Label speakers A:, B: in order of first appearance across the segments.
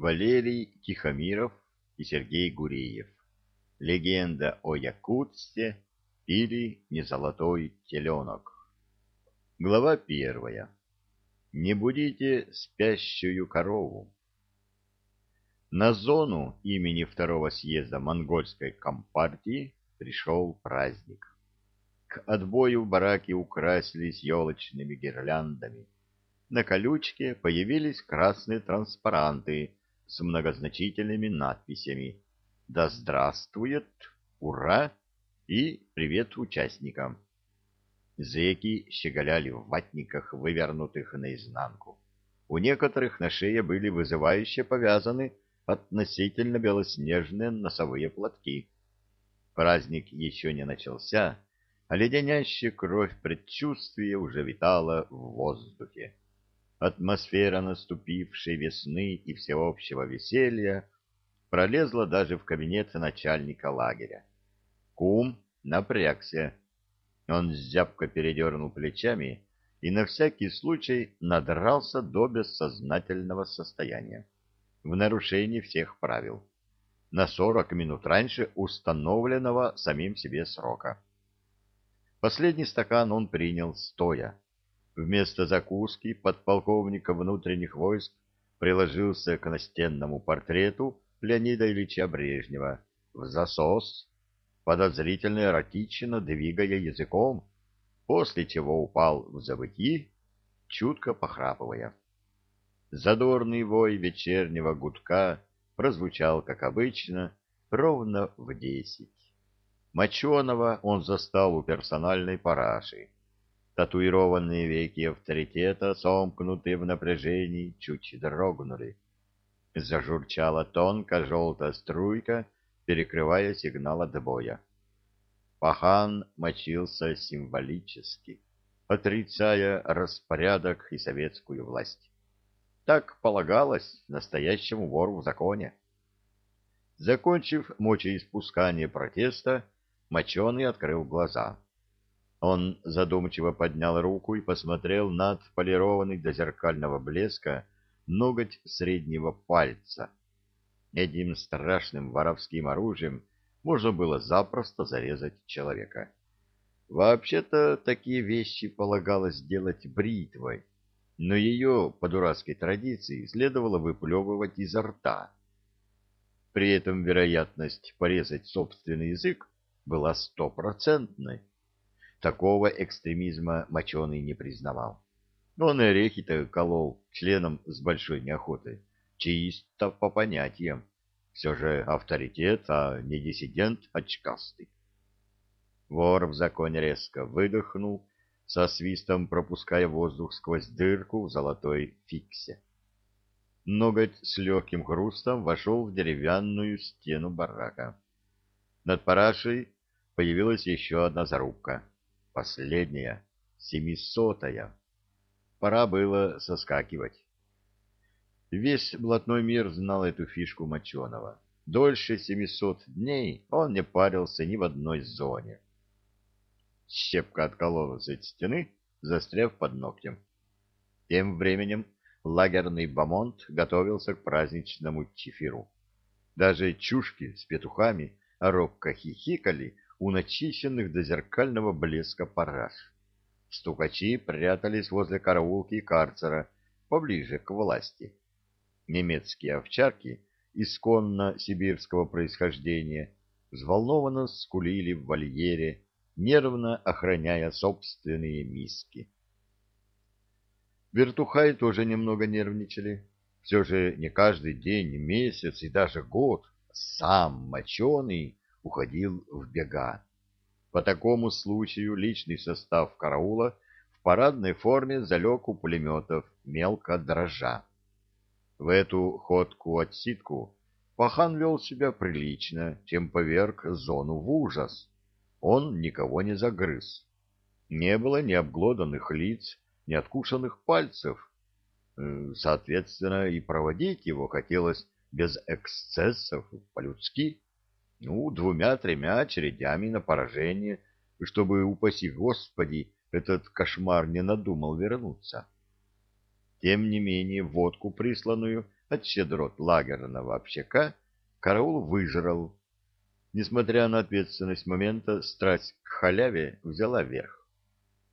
A: Валерий Тихомиров и Сергей Гуреев. Легенда о Якутске или Незолотой теленок. Глава первая. Не будите спящую корову. На зону имени второго съезда монгольской компартии пришел праздник. К отбою бараки украсились елочными гирляндами. На колючке появились красные транспаранты с многозначительными надписями «Да здравствует! Ура!» и «Привет участникам!». Зэки щеголяли в ватниках, вывернутых наизнанку. У некоторых на шее были вызывающе повязаны относительно белоснежные носовые платки. Праздник еще не начался, а леденящая кровь предчувствия уже витала в воздухе. Атмосфера наступившей весны и всеобщего веселья пролезла даже в кабинет начальника лагеря. Кум напрягся. Он зябко передернул плечами и на всякий случай надрался до бессознательного состояния, в нарушении всех правил, на сорок минут раньше установленного самим себе срока. Последний стакан он принял стоя, Вместо закуски подполковника внутренних войск приложился к настенному портрету Леонида Ильича Брежнева в засос, подозрительно эротично двигая языком, после чего упал в забытьи, чутко похрапывая. Задорный вой вечернего гудка прозвучал, как обычно, ровно в десять. Моченого он застал у персональной параши Татуированные веки авторитета, сомкнутые в напряжении, чуть дрогнули. Зажурчала тонко желтая струйка, перекрывая сигнал отбоя. Пахан мочился символически, отрицая распорядок и советскую власть. Так полагалось настоящему вору в законе. Закончив мочеиспускание протеста, Моченый открыл глаза. Он задумчиво поднял руку и посмотрел на отполированный до зеркального блеска ноготь среднего пальца. Этим страшным воровским оружием можно было запросто зарезать человека. Вообще-то такие вещи полагалось делать бритвой, но ее, по дурацкой традиции, следовало выплевывать изо рта. При этом вероятность порезать собственный язык была стопроцентной. Такого экстремизма Моченый не признавал. Он и орехи-то колол членом с большой неохотой. Чисто по понятиям. Все же авторитет, а не диссидент очкастый. Вор в законе резко выдохнул, со свистом пропуская воздух сквозь дырку в золотой фиксе. Ноготь с легким хрустом вошел в деревянную стену барака. Над парашей появилась еще одна зарубка. Последняя, семисотая. Пора было соскакивать. Весь блатной мир знал эту фишку Моченого. Дольше семисот дней он не парился ни в одной зоне. Щепка откололась от стены, застряв под ногтем. Тем временем лагерный бамонт готовился к праздничному чефиру. Даже чушки с петухами робко хихикали, у начищенных до зеркального блеска параш. Стукачи прятались возле караулки и карцера, поближе к власти. Немецкие овчарки, исконно сибирского происхождения, взволнованно скулили в вольере, нервно охраняя собственные миски. Вертухай тоже немного нервничали. Все же не каждый день, месяц и даже год сам моченый уходил в бега. По такому случаю личный состав караула в парадной форме залег у пулеметов, мелко дрожа. В эту ходку-отсидку Пахан вел себя прилично, чем поверг зону в ужас. Он никого не загрыз. Не было ни обглоданных лиц, ни откушенных пальцев. Соответственно, и проводить его хотелось без эксцессов, по-людски. Ну, двумя-тремя очередями на поражение, чтобы, упаси Господи, этот кошмар не надумал вернуться. Тем не менее, водку, присланную от щедрот лагерного общака караул выжрал. Несмотря на ответственность момента, страсть к халяве взяла верх.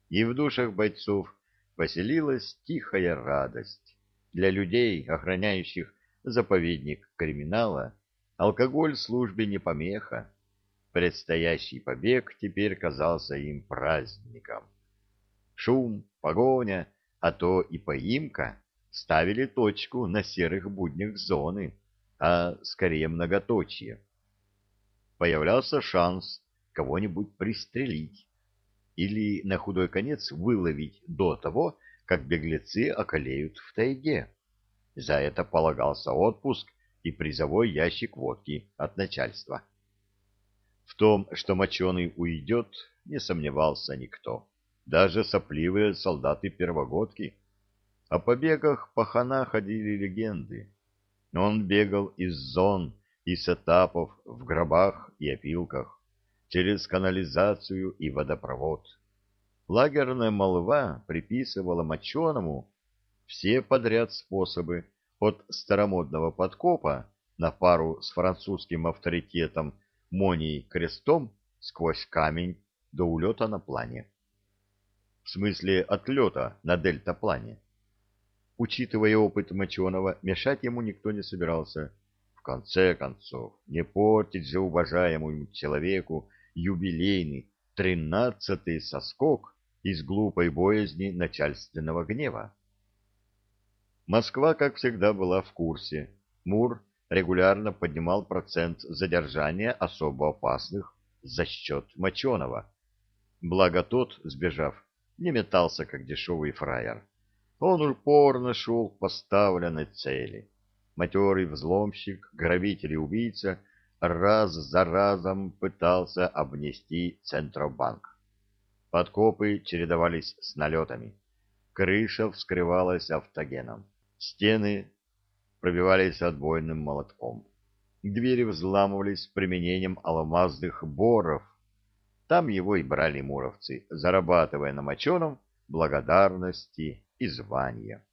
A: И в душах бойцов поселилась тихая радость. Для людей, охраняющих заповедник криминала, алкоголь службе не помеха. Предстоящий побег теперь казался им праздником. Шум, погоня, а то и поимка ставили точку на серых буднях зоны, а скорее многоточие. Появлялся шанс кого-нибудь пристрелить или на худой конец выловить до того, как беглецы околеют в тайге. За это полагался отпуск и призовой ящик водки от начальства. В том, что моченый уйдет, не сомневался никто, даже сопливые солдаты-первогодки. О побегах пахана ходили легенды. Он бегал из зон и с этапов в гробах и опилках, через канализацию и водопровод. Лагерная молва приписывала моченому все подряд способы от старомодного подкопа на пару с французским авторитетом Моней Крестом сквозь камень до улета на плане. В смысле отлета на дельтаплане. Учитывая опыт Моченого, мешать ему никто не собирался. В конце концов, не портить же уважаемому человеку юбилейный тринадцатый соскок из глупой боязни начальственного гнева. Москва, как всегда, была в курсе. Мур регулярно поднимал процент задержания особо опасных за счет Моченого. Благо тот, сбежав, не метался, как дешевый фраер. Он упорно шел к поставленной цели. Матерый взломщик, грабитель и убийца раз за разом пытался обнести Центробанк. Подкопы чередовались с налетами. Крыша вскрывалась автогеном. Стены пробивались отбойным молотком. Двери взламывались применением алмазных боров. Там его и брали муровцы, зарабатывая на моченом благодарности и звания.